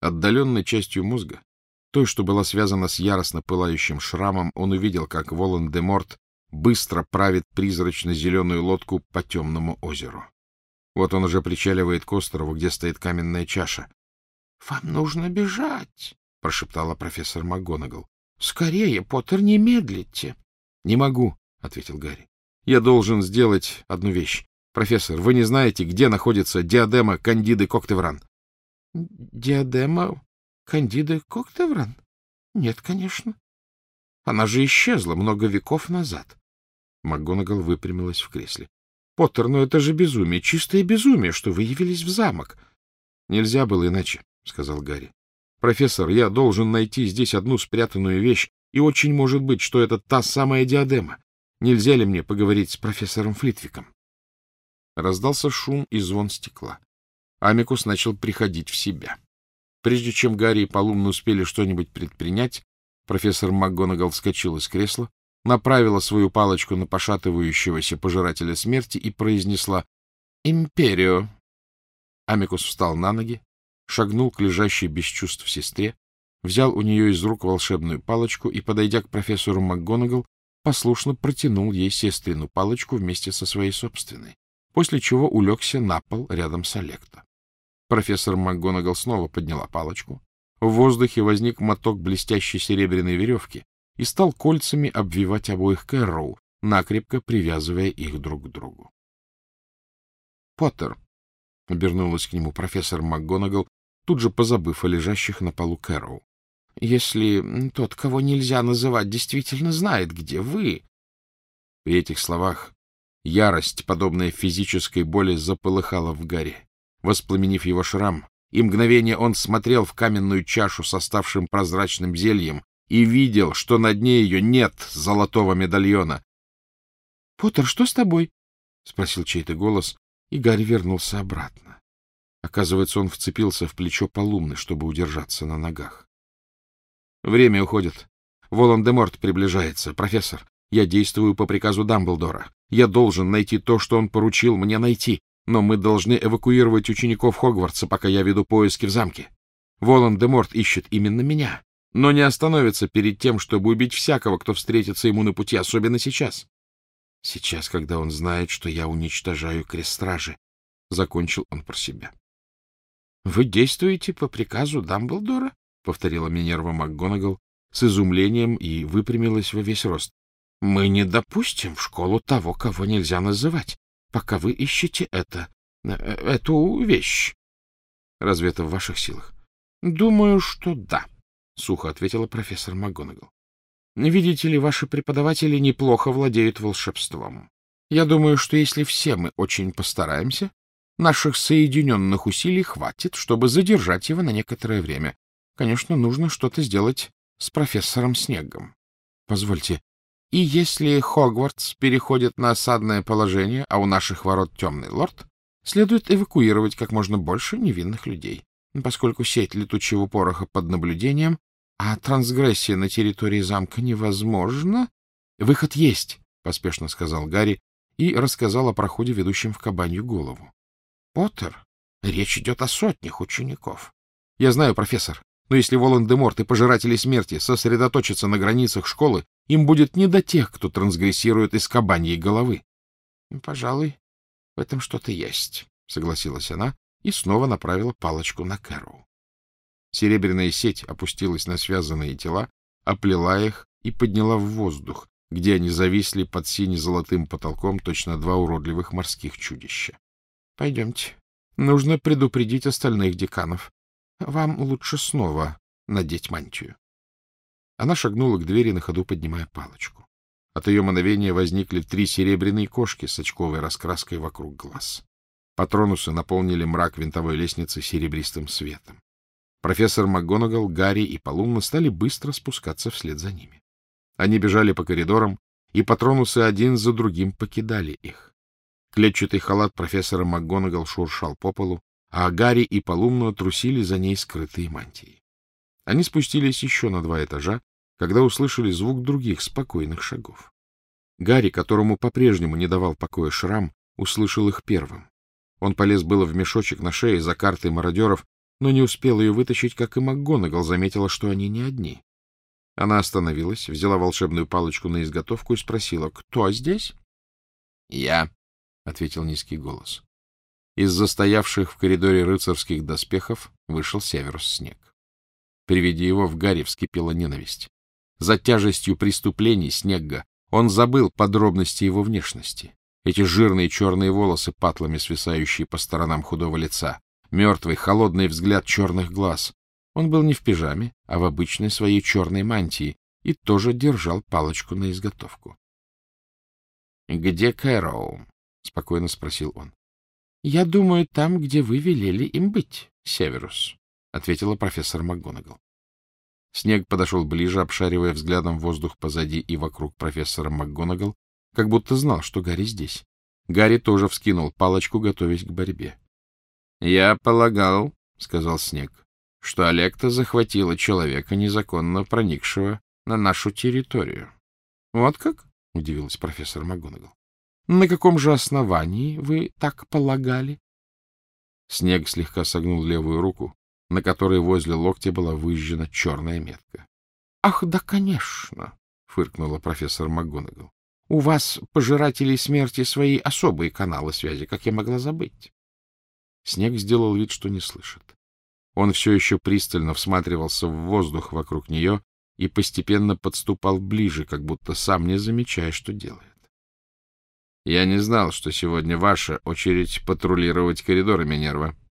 Отдаленной частью мозга, той, что была связана с яростно пылающим шрамом, он увидел, как Волан-де-Морт быстро правит призрачно-зеленую лодку по темному озеру. Вот он уже причаливает к острову, где стоит каменная чаша. — Вам нужно бежать, — прошептала профессор МакГонагал. — Скорее, Поттер, не медлите. — Не могу, — ответил Гарри. — Я должен сделать одну вещь. Профессор, вы не знаете, где находится диадема Кандиды Коктевран? — Диадема Кандиды Коктевран? Нет, конечно. Она же исчезла много веков назад. МакГонагал выпрямилась в кресле. — Поттер, ну это же безумие, чистое безумие, что вы явились в замок. — Нельзя было иначе, — сказал Гарри. — Профессор, я должен найти здесь одну спрятанную вещь, и очень может быть, что это та самая диадема. Нельзя ли мне поговорить с профессором Флитвиком? Раздался шум и звон стекла. Амикус начал приходить в себя. Прежде чем Гарри и Полумна успели что-нибудь предпринять, профессор МакГонагал вскочил из кресла, направила свою палочку на пошатывающегося пожирателя смерти и произнесла «Империо». Амикус встал на ноги, шагнул к лежащей без чувств сестре, взял у нее из рук волшебную палочку и, подойдя к профессору МакГонагал, послушно протянул ей сестрину палочку вместе со своей собственной после чего улегся на пол рядом с Олекто. Профессор МакГонагал снова подняла палочку. В воздухе возник моток блестящей серебряной веревки и стал кольцами обвивать обоих Кэрроу, накрепко привязывая их друг к другу. — Поттер, — обернулась к нему профессор МакГонагал, тут же позабыв о лежащих на полу Кэрроу, — если тот, кого нельзя называть, действительно знает, где вы... При этих словах Ярость, подобная физической боли, заполыхала в горе. Воспламенив его шрам, и мгновение он смотрел в каменную чашу с оставшим прозрачным зельем и видел, что на дне ее нет золотого медальона. — Поттер, что с тобой? — спросил чей-то голос, и Гарри вернулся обратно. Оказывается, он вцепился в плечо Полумны, чтобы удержаться на ногах. — Время уходит. Волан-де-Морт приближается. Профессор, я действую по приказу Дамблдора. Я должен найти то, что он поручил мне найти, но мы должны эвакуировать учеников Хогвартса, пока я веду поиски в замке. Волан-де-Морт ищет именно меня, но не остановится перед тем, чтобы убить всякого, кто встретится ему на пути, особенно сейчас. Сейчас, когда он знает, что я уничтожаю крест-стражи, — закончил он про себя. — Вы действуете по приказу Дамблдора? — повторила Минерва МакГонагал с изумлением и выпрямилась во весь рост. Мы не допустим в школу того, кого нельзя называть, пока вы ищете это, э, эту вещь. Разве это в ваших силах? Думаю, что да, — сухо ответила профессор МакГонагал. Видите ли, ваши преподаватели неплохо владеют волшебством. Я думаю, что если все мы очень постараемся, наших соединенных усилий хватит, чтобы задержать его на некоторое время. Конечно, нужно что-то сделать с профессором Снегом. Позвольте, и если Хогвартс переходит на осадное положение, а у наших ворот темный лорд, следует эвакуировать как можно больше невинных людей, поскольку сеть летучего пороха под наблюдением, а трансгрессия на территории замка невозможна. — Выход есть, — поспешно сказал Гарри и рассказал о проходе, ведущем в кабанью голову. — Поттер, речь идет о сотнях учеников. — Я знаю, профессор, но если Волан-де-Морт и Пожиратели Смерти сосредоточатся на границах школы, им будет не до тех, кто трансгрессирует из кабаньей головы. — Пожалуй, в этом что-то есть, — согласилась она и снова направила палочку на Кэрроу. Серебряная сеть опустилась на связанные тела, оплела их и подняла в воздух, где они зависли под сине-золотым потолком точно два уродливых морских чудища. — Пойдемте. Нужно предупредить остальных деканов. Вам лучше снова надеть мантию. Она шагнула к двери, на ходу поднимая палочку. От ее мановения возникли три серебряные кошки с очковой раскраской вокруг глаз. Патронусы наполнили мрак винтовой лестницы серебристым светом. Профессор МакГонагал, Гарри и Полумна стали быстро спускаться вслед за ними. Они бежали по коридорам, и патронусы один за другим покидали их. Клетчатый халат профессора МакГонагал шуршал по полу, а Гарри и Полумна трусили за ней скрытые мантии. Они спустились еще на два этажа, когда услышали звук других спокойных шагов. Гарри, которому по-прежнему не давал покоя шрам, услышал их первым. Он полез было в мешочек на шее за картой мародеров, но не успела ее вытащить, как и МакГонагал заметила, что они не одни. Она остановилась, взяла волшебную палочку на изготовку и спросила, «Кто здесь?» «Я», — ответил низкий голос. Из застоявших в коридоре рыцарских доспехов вышел Северус Снег. При виде его в Гарри вскипела ненависть. За тяжестью преступлений Снегга он забыл подробности его внешности. Эти жирные черные волосы, патлами свисающие по сторонам худого лица, мертвый, холодный взгляд черных глаз. Он был не в пижаме, а в обычной своей черной мантии и тоже держал палочку на изготовку. — Где Кэроу? — спокойно спросил он. — Я думаю, там, где вы велели им быть, Северус, — ответила профессор МакГонагал. Снег подошел ближе, обшаривая взглядом воздух позади и вокруг профессора МакГонагал, как будто знал, что Гарри здесь. Гарри тоже вскинул палочку, готовясь к борьбе. — Я полагал, — сказал Снег, — что Олекта захватила человека, незаконно проникшего на нашу территорию. — Вот как? — удивилась профессор МакГонагал. — На каком же основании вы так полагали? Снег слегка согнул левую руку, на которой возле локтя была выжжена черная метка. — Ах, да, конечно! — фыркнула профессор МакГонагал. — У вас, пожирателей смерти, свои особые каналы связи, как я могла забыть. Снег сделал вид, что не слышит. Он все еще пристально всматривался в воздух вокруг нее и постепенно подступал ближе, как будто сам не замечая, что делает. — Я не знал, что сегодня ваша очередь патрулировать коридоры Минерва. —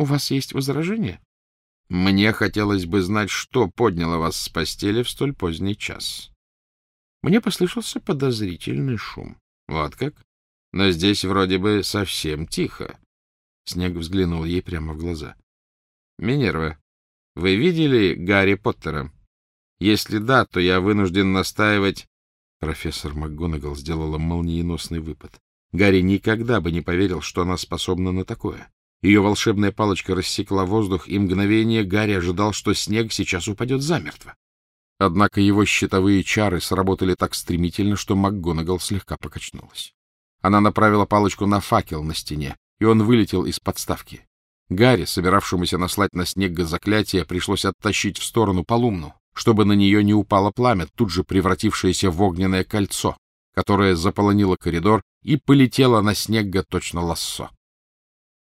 У вас есть возражения? — Мне хотелось бы знать, что подняло вас с постели в столь поздний час. Мне послышался подозрительный шум. Вот как? Но здесь вроде бы совсем тихо. Снег взглянул ей прямо в глаза. — Минерва, вы видели Гарри Поттера? Если да, то я вынужден настаивать... Профессор МакГонагал сделала молниеносный выпад. Гарри никогда бы не поверил, что она способна на такое. Ее волшебная палочка рассекла воздух, и мгновение Гарри ожидал, что снег сейчас упадет замертво. Однако его щитовые чары сработали так стремительно, что МакГонагал слегка покачнулась. Она направила палочку на факел на стене, и он вылетел из подставки. Гарри, собиравшемуся наслать на снег заклятие, пришлось оттащить в сторону полумну, чтобы на нее не упало пламя, тут же превратившееся в огненное кольцо, которое заполонило коридор и полетело на снега точно лассо.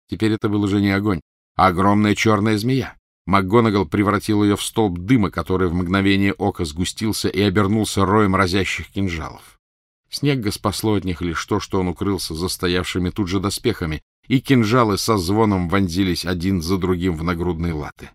Теперь это был уже не огонь, а огромная черная змея. МакГонагал превратил ее в столб дыма, который в мгновение ока сгустился и обернулся роем разящих кинжалов. Снегга спасло от них лишь то, что он укрылся застоявшими тут же доспехами, и кинжалы со звоном вонзились один за другим в нагрудные латы.